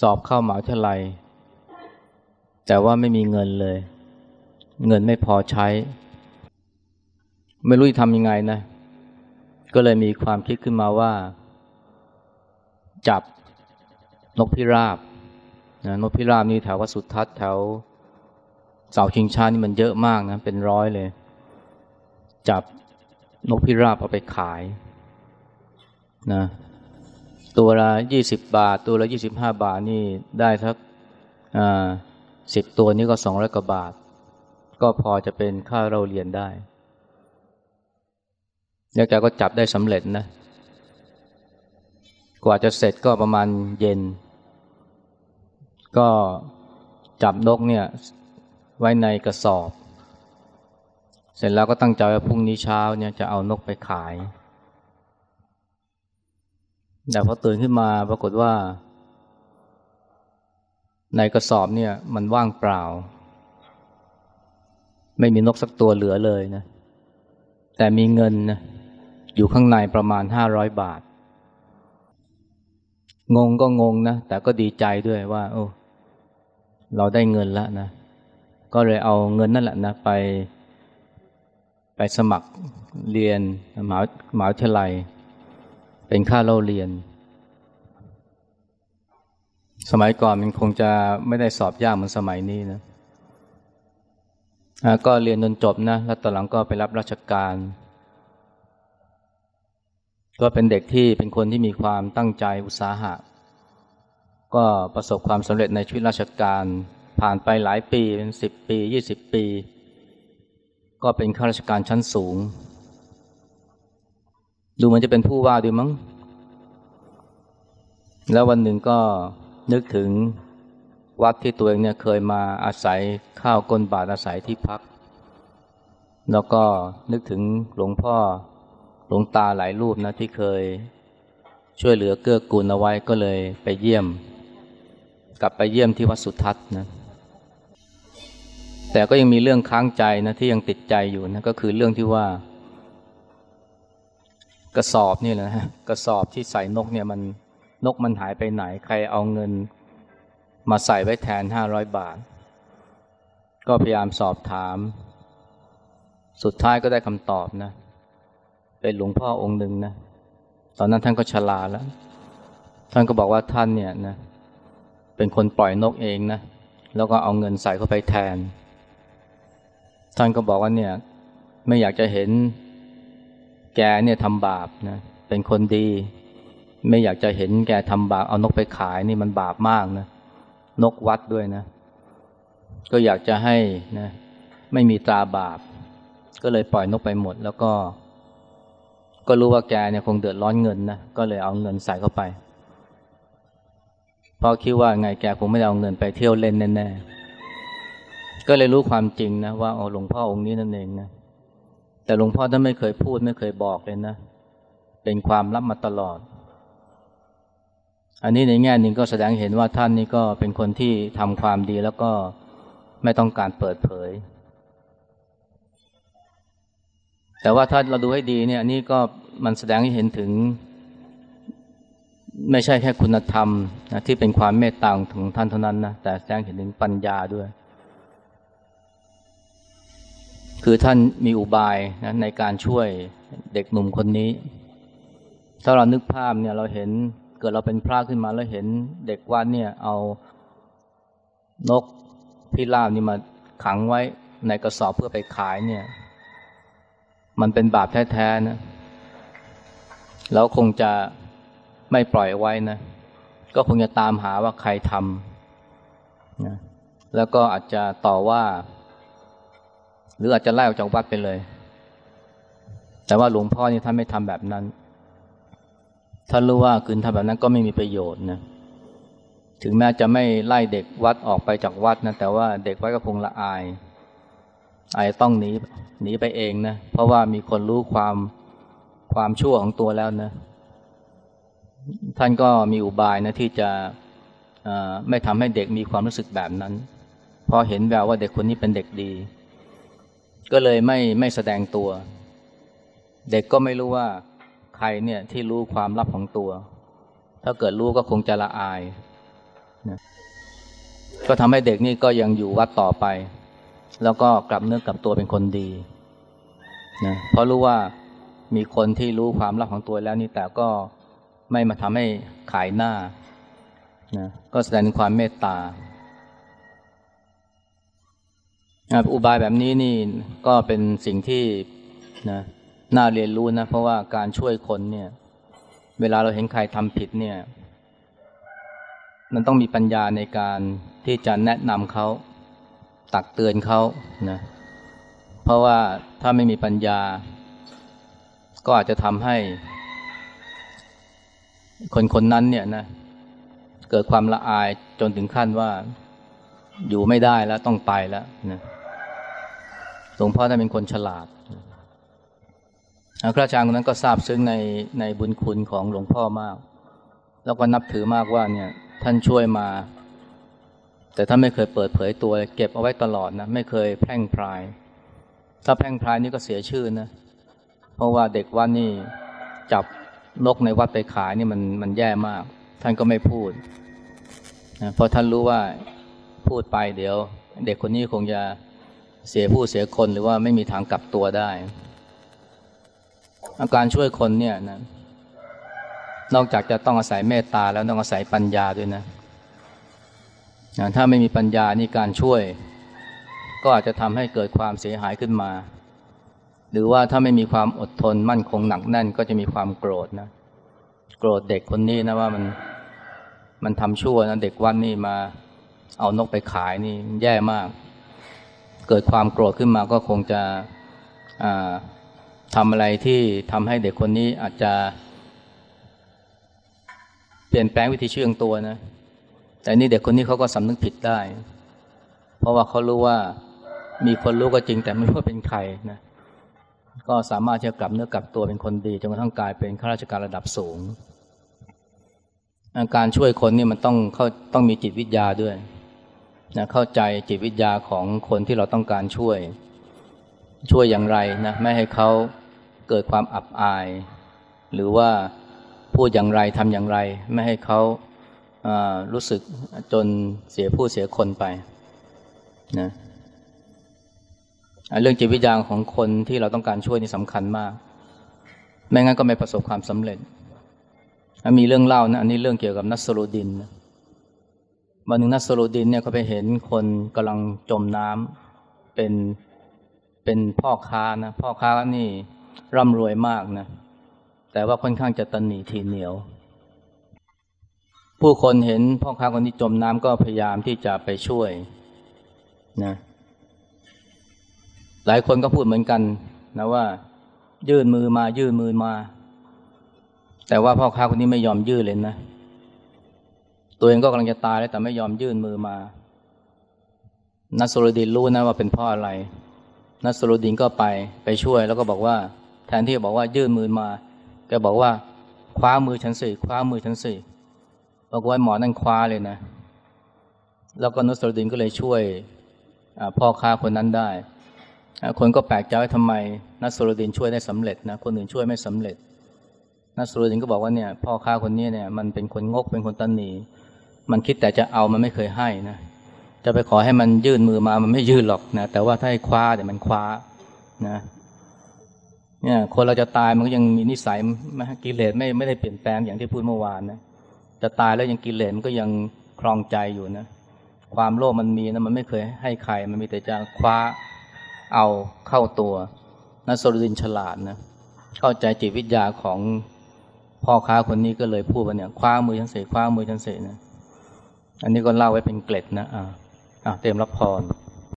สอบเข้ามหาวิทยาลัย แต่ว่าไม่มีเงินเลย เงินไม่พอใช้ ไม่รู้จะทำยังไงนะ ก็เลยมีความคิดขึ้นมาว่า จับนกพิราบนะนกพิราบนี่แถววัดสุทัศน์แถวเสาชิงช้านี่มันเยอะมากนะ เป็นร้อยเลย จับนกพิราบเอาไปขายนะ ตัวละยี่สิบบาท ตัวละยี่สิบห้าบาทนี่ได้สักสิบตัวนี้ก็สองร้อยกว่าบาท ก็พอจะเป็นค่าเราเรียนได้แล้วแกก็จับได้สำเร็จนะ กว่าจะเสร็จก็ประมาณเย็น ก็จับนกเนี่ยไว้ในกระสอบ เสร็จแล้วก็ตั้งใจว่าพรุ่งนี้เช้าเนี่ยจะเอานกไปขาย แต่พอตื่นขึ้นมาปรากฏว่า ในกระสอบเนี่ย มันว่างเปล่า ไม่มีนกสักตัวเหลือเลยนะ แต่มีเงินนะอยู่ข้างในประมาณห้าร้อยบาท งงก็งงนะ แต่ก็ดีใจด้วยว่า โอ้ เราได้เงินแล้วนะ ก็เลยเอาเงินนั่นแหละนะ ไป ไปสมัครเรียนมหามหาวิทยาลัย เป็นค่าเล่าเรียน สมัยก่อนมันคงจะไม่ได้สอบยากเหมือนสมัยนี้นะก็เรียนจนจบนะแล้วตอนหลังก็ไปรับราชการ ก็เป็นเด็กที่เป็นคนที่มีความตั้งใจอุตสาหะ ก็ประสบความสำเร็จในชีวิตราชการ ผ่านไปหลายปีเป็นสิบปียี่สิบปี ก็เป็นข้าราชการชั้นสูง ดูมันจะเป็นผู้ว่าดีมั้ง แล้ววันหนึ่งก็นึกถึงวัดที่ตัวเองเนี่ยเคยมาอาศัยข้าวก้นบาทอาศัยที่พัก แล้วก็นึกถึงหลวงพ่อหลวงตาหลายรูปนะที่เคยช่วยเหลือเกื้อกูลเอาไว้ก็เลยไปเยี่ยม กลับไปเยี่ยมที่วัดสุทัศน์นะแต่ก็ยังมีเรื่องค้างใจนะที่ยังติดใจอยู่นะก็คือเรื่องที่ว่า กระสอบนี่แหละกระสอบที่ใส่นกเนี่ยมันนกมันหายไปไหน ใครเอาเงิน มาใส่ไว้แทนห้าร้อยบาท ก็พยายามสอบถาม สุดท้ายก็ได้คำตอบนะ เป็นหลวงพ่อองค์หนึ่งนะ ตอนนั้นท่านก็ชราแล้ว ท่านก็บอกว่าท่านเนี่ยนะ เป็นคนปล่อยนกเองนะ แล้วก็เอาเงินใส่เข้าไปแทน ท่านก็บอกว่าเนี่ย ไม่อยากจะเห็น แกเนี่ยทำบาปนะเป็นคนดี ไม่อยากจะเห็นแกทำบาปเอานกไปขายนี่มันบาปมากนะนกวัดด้วยนะ ก็อยากจะให้นะไม่มีตราบาป ก็เลยปล่อยนกไปหมด แล้วก็ ก็รู้ว่าแกเนี่ยคงเดือดร้อนเงินนะก็เลยเอาเงินใส่เข้าไปเพราะคิดว่าไงแกคงไม่ได้เอาเงินไปเที่ยวเล่นแน่ๆก็เลยรู้ความจริงนะว่าโอ้หลวงพ่อองค์นี้นั่นเองนะ แต่หลวงพ่อท่านไม่เคยพูดไม่เคยบอกเลยนะ เป็นความลับมาตลอด อันนี้ในแง่หนึ่งก็แสดงเห็นว่าท่านนี่ก็เป็นคนที่ทำความดีแล้วก็ไม่ต้องการเปิดเผย แต่ว่าถ้าเราดูให้ดีเนี่ยนี่ก็มันแสดงให้เห็นถึง ไม่ใช่แค่คุณธรรมนะที่เป็นความเมตตาของท่านเท่านั้นนะแต่แสดงเห็นถึงปัญญาด้วย คือท่านมีอุบายนะในการช่วยเด็กหนุ่มคนนี้ ถ้าเรานึกภาพเนี่ยเราเห็นเกิดเราเป็นพระขึ้นมาแล้วเห็นเด็กวัดเนี่ยเอานกพิราบนี่มาขังไว้ในกระสอบเพื่อไปขายเนี่ย มันเป็นบาปแท้ๆนะแล้วคงจะไม่ปล่อยไว้นะ ก็คงจะตามหาว่าใครทำนะแล้วก็อาจจะต่อว่า หรืออาจจะไล่ออกจากวัดไปเลย แต่ว่าหลวงพ่อนี่ท่านไม่ทำแบบนั้นท่านรู้ว่าคืนทำแบบนั้นก็ไม่มีประโยชน์นะถึงแม้จะไม่ไล่เด็กวัดออกไปจากวัดนะแต่ว่าเด็กวัดก็คงละอาย อาจจะต้องหนีหนีไปเองนะเพราะว่ามีคนรู้ความความชั่วของตัวแล้วนะ ท่านก็มีอุบายนะที่จะไม่ทำให้เด็กมีความรู้สึกแบบนั้น พอเห็นแววว่าเด็กคนนี้เป็นเด็กดี ก็เลยไม่ไม่แสดงตัว เด็กก็ไม่รู้ว่าใครเนี่ยที่รู้ความลับของตัว ถ้าเกิดรู้ก็คงจะละอายนะก็ทำให้เด็กนี่ก็ยังอยู่วัดต่อไป แล้วก็กลับเนื้อกลับตัวเป็นคนดีนะเพราะรู้ว่ามีคนที่รู้ความลับของตัวแล้วนี่แต่ก็ไม่มาทำให้ขายหน้านะก็แสดงถึงความเมตตา อุบายแบบนี้นี่ก็เป็นสิ่งที่นะน่าเรียนรู้นะ เพราะว่าการช่วยคนเนี่ย เวลาเราเห็นใครทำผิดเนี่ย มันต้องมีปัญญาในการที่จะแนะนำเขาตักเตือนเขานะเพราะว่าถ้าไม่มีปัญญา ก็อาจจะทำให้ คนคนนั้นเนี่ยนะเกิดความละอายจนถึงขั้นว่าอยู่ไม่ได้แล้วต้องไปแล้วนะ หลวงพ่อท่านเป็นคนฉลาดพระอาจารย์คนนั้นก็ทราบซึ้งในในบุญคุณของหลวงพ่อมาก แล้วก็นับถือมากว่าเนี่ยท่านช่วยมา แต่ท่านไม่เคยเปิดเผยตัว เก็บเอาไว้ตลอดนะไม่เคยแพร่งพราย ถ้าแพร่งพรายนี่ก็เสียชื่อนะเพราะว่าเด็กวัดนี่จับนกในวัดไปขายนี่มันมันแย่มาก ท่านก็ไม่พูดนะเพราะท่านรู้ว่าพูดไปเดี๋ยว เด็กคนนี้คงจะ เสียผู้เสียคนหรือว่าไม่มีทางกลับตัวได้ อาการช่วยคนเนี่ยนะนอกจากจะต้องอาศัยเมตตาแล้วต้องอาศัยปัญญาด้วยนะนะถ้าไม่มีปัญญานี่การช่วย ก็อาจจะทำให้เกิดความเสียหายขึ้นมา หรือว่าถ้าไม่มีความอดทนมั่นคงหนักแน่นก็จะมีความโกรธนะ โกรธเด็กคนนี้นะว่ามันมันทำชั่วนะเด็กวันนี่มาเอานกไปขายนี่แย่มาก เกิดความโกรธขึ้นมาก็คงจะทำอะไรที่ทำให้เด็กคนนี้อาจจะ เปลี่ยนแปลงวิธีชีวิตของตัวนะ แต่นี่เด็กคนนี้เขาก็สำนึกผิดได้ เพราะว่าเขารู้ว่ามีคนรู้ก็จริงแต่ไม่รู้ว่าเป็นใครนะก็สามารถจะกลับเนื้อกลับตัวเป็นคนดีจนกระทั่งกลายเป็นข้าราชการระดับสูง การช่วยคนนี่มันต้องเขาต้องมีจิตวิทยาด้วย นะเข้าใจจิตวิทยาของคนที่เราต้องการช่วย ช่วยอย่างไรนะไม่ให้เขาเกิดความอับอาย หรือว่าพูดอย่างไรทำอย่างไร ไม่ให้เขารู้สึกจนเสียผู้เสียคนไปนะเรื่องจิตวิทยาของคนที่เราต้องการช่วยนี่สำคัญมาก ไม่งั้นก็ไม่ประสบความสำเร็จ มีเรื่องเล่านะอันนี้เรื่องเกี่ยวกับนัสโรดินนะ วันหนึ่งนัสโรดินเนี่ยเขาไปเห็นคนกำลังจมน้ำเป็นเป็นพ่อค้านะพ่อค้านี่ร่ำรวยมากนะแต่ว่าค่อนข้างจะตันหนีทีเหนียว ผู้คนเห็นพ่อค้าคนนี้จมน้ำก็พยายามที่จะไปช่วยนะหลายคนก็พูดเหมือนกันนะว่า ยื่นมือมายื่นมือมา แต่ว่าพ่อค้าคนนี้ไม่ยอมยื่นเลยนะ ตัวเองก็กำลังจะตายแล้วแต่ไม่ยอมยื่นมือมา นัสโรดินรู้นะว่าเป็นพ่ออะไร นัสโรดินก็ไปไปช่วยแล้วก็บอกว่า แทนที่จะบอกว่ายื่นมือมาแกบอกว่าคว้ามือฉันสิคว้ามือฉันสิบอกว่าหมอนั่นคว้าเลยนะ แล้วก็นัสโรดินก็เลยช่วยพ่อค้าคนนั้นได้ คนก็แปลกใจว่าทำไม นัสโรดินช่วยได้สำเร็จนะคนอื่นช่วยไม่สำเร็จนัสโรดินก็บอกว่าเนี่ยพ่อค้าคนนี้เนี่ยมันเป็นคนงกเป็นคนตันหนี มันคิดแต่จะเอามันไม่เคยให้นะจะไปขอให้มันยื่นมือมามันไม่ยื่นหรอกนะแต่ว่าถ้าให้คว้าเดี๋ยวมันคว้านะเนี่ยคนเราจะตายมันก็ยังมีนิสัยกิเลสไม่ไม่ได้เปลี่ยนแปลงอย่างที่พูดเมื่อวานนะจะตายแล้วยังกิเลสมันก็ยังคลองใจอยู่นะความโลภมันมีนะมันไม่เคยให้ใคร มันมีแต่จะคว้าเอาเข้าตัวนัสโซลินฉลาดนะเข้าใจจิตวิทยาของพ่อค้าคนนี้ก็เลยพูดว่าเนี่ยคว้ามือฉันเสียคว้ามือฉันเสียนะ อันนี้ก็เล่าไว้เป็นเกล็ดนะอ่าเตรียมรับพร